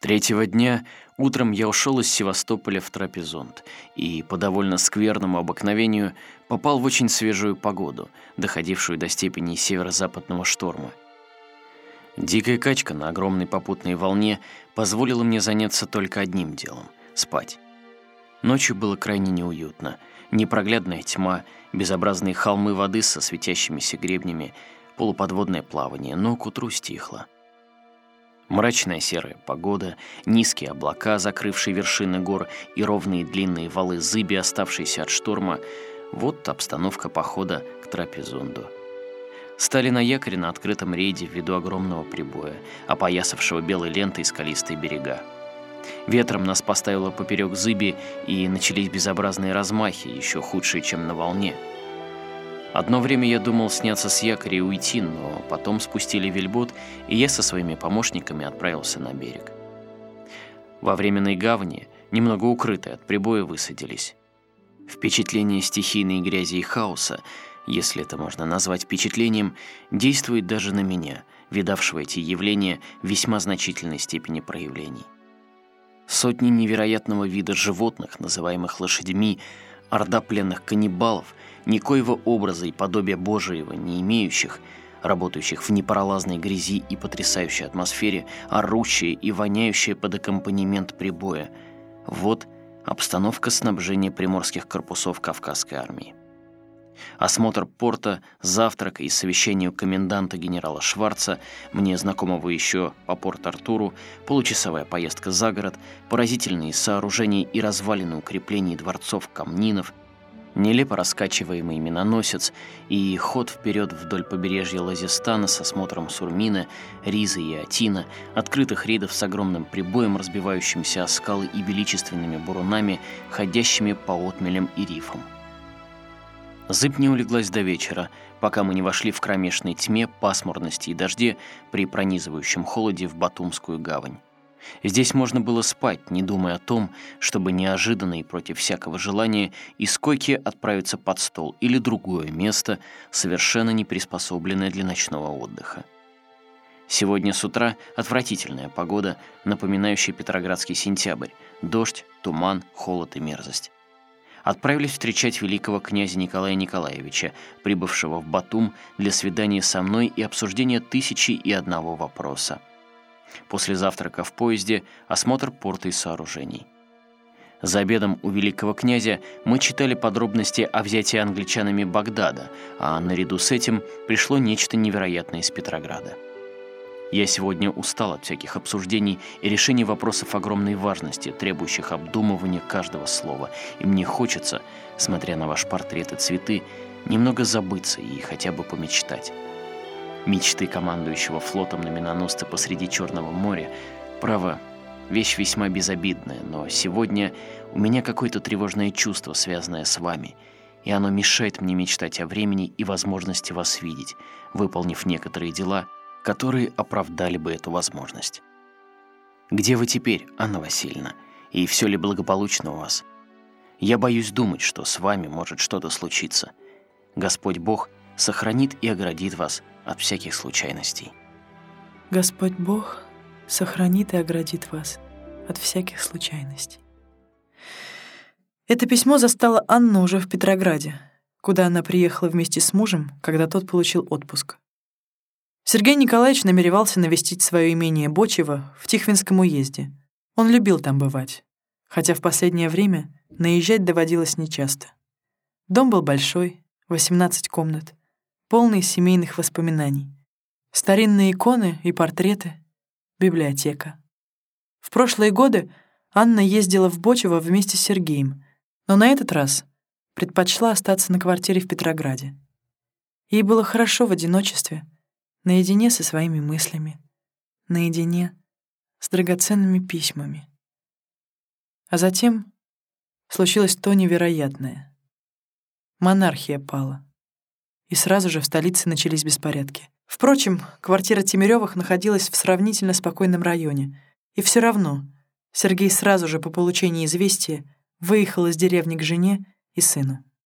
Третьего дня утром я ушел из Севастополя в Трапезунд и по довольно скверному обыкновению попал в очень свежую погоду, доходившую до степени северо-западного шторма. Дикая качка на огромной попутной волне позволила мне заняться только одним делом — спать. Ночью было крайне неуютно. Непроглядная тьма, безобразные холмы воды со светящимися гребнями, полуподводное плавание, но к утру стихло. Мрачная серая погода, низкие облака, закрывшие вершины гор, и ровные длинные валы зыби, оставшиеся от шторма — вот обстановка похода к Трапезунду. Стали на якоре на открытом рейде ввиду огромного прибоя, опоясавшего белой лентой скалистые берега. Ветром нас поставило поперек зыби, и начались безобразные размахи, еще худшие, чем на волне — Одно время я думал сняться с якоря и уйти, но потом спустили вельбот, и я со своими помощниками отправился на берег. Во временной гавани, немного укрытые от прибоя, высадились. Впечатление стихийной грязи и хаоса, если это можно назвать впечатлением, действует даже на меня, видавшего эти явления в весьма значительной степени проявлений. Сотни невероятного вида животных, называемых лошадьми, орда пленных каннибалов — никоего образа и подобия Божьего не имеющих, работающих в непролазной грязи и потрясающей атмосфере, орущие и воняющие под аккомпанемент прибоя. Вот обстановка снабжения приморских корпусов Кавказской армии. Осмотр порта, завтрак и совещание у коменданта генерала Шварца, мне знакомого еще по Порт-Артуру, получасовая поездка за город, поразительные сооружения и развалины укреплений дворцов камнинов, нелепо раскачиваемый миноносец и ход вперед вдоль побережья Лазистана с осмотром Сурмина, Ризы и Атина, открытых рейдов с огромным прибоем, разбивающимся о скалы и величественными бурунами, ходящими по отмелям и рифам. Зыб не улеглась до вечера, пока мы не вошли в кромешной тьме, пасмурности и дожде при пронизывающем холоде в Батумскую гавань. Здесь можно было спать, не думая о том, чтобы неожиданно и против всякого желания из койки отправиться под стол или другое место, совершенно не приспособленное для ночного отдыха. Сегодня с утра отвратительная погода, напоминающая петроградский сентябрь, дождь, туман, холод и мерзость. Отправились встречать великого князя Николая Николаевича, прибывшего в Батум для свидания со мной и обсуждения тысячи и одного вопроса. После завтрака в поезде осмотр порта и сооружений. За обедом у великого князя мы читали подробности о взятии англичанами Багдада, а наряду с этим пришло нечто невероятное из Петрограда. Я сегодня устал от всяких обсуждений и решений вопросов огромной важности, требующих обдумывания каждого слова, и мне хочется, смотря на ваш портрет и цветы, немного забыться и хотя бы помечтать. Мечты командующего флотом на миноносце посреди Черного моря, право, вещь весьма безобидная, но сегодня у меня какое-то тревожное чувство, связанное с вами, и оно мешает мне мечтать о времени и возможности вас видеть, выполнив некоторые дела, которые оправдали бы эту возможность. Где вы теперь, Анна Васильевна? И все ли благополучно у вас? Я боюсь думать, что с вами может что-то случиться. Господь Бог сохранит и оградит вас от всяких случайностей. Господь Бог сохранит и оградит вас от всяких случайностей. Это письмо застало Анну уже в Петрограде, куда она приехала вместе с мужем, когда тот получил отпуск. Сергей Николаевич намеревался навестить свое имение Бочево в Тихвинском уезде. Он любил там бывать, хотя в последнее время наезжать доводилось нечасто. Дом был большой, 18 комнат полный семейных воспоминаний. Старинные иконы и портреты, библиотека. В прошлые годы Анна ездила в Бочево вместе с Сергеем, но на этот раз предпочла остаться на квартире в Петрограде. Ей было хорошо в одиночестве, наедине со своими мыслями, наедине с драгоценными письмами. А затем случилось то невероятное. Монархия пала и сразу же в столице начались беспорядки. Впрочем, квартира Тимирёвых находилась в сравнительно спокойном районе, и все равно Сергей сразу же по получении известия выехал из деревни к жене и сыну.